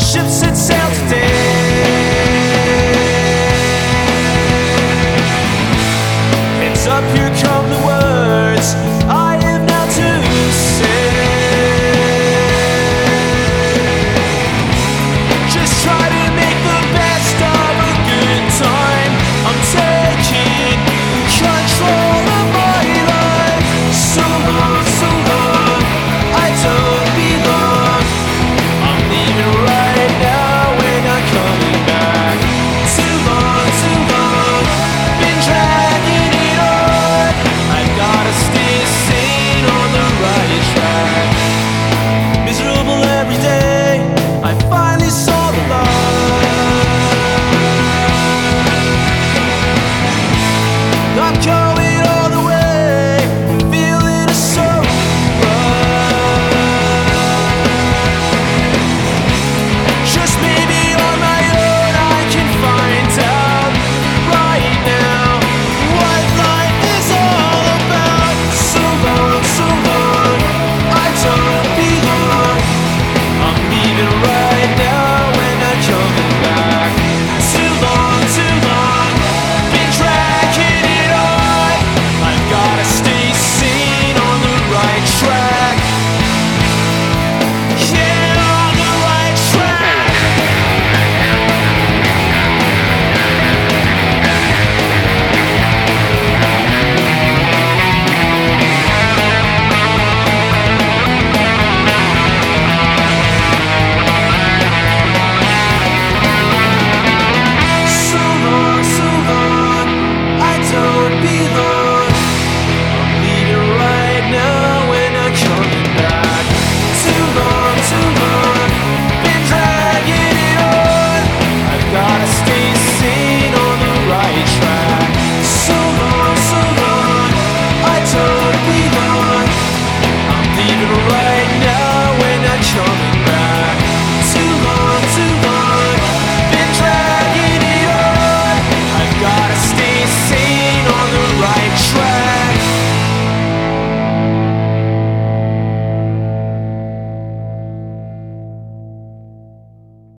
Ships set sail today. Up here come the words. I I'm just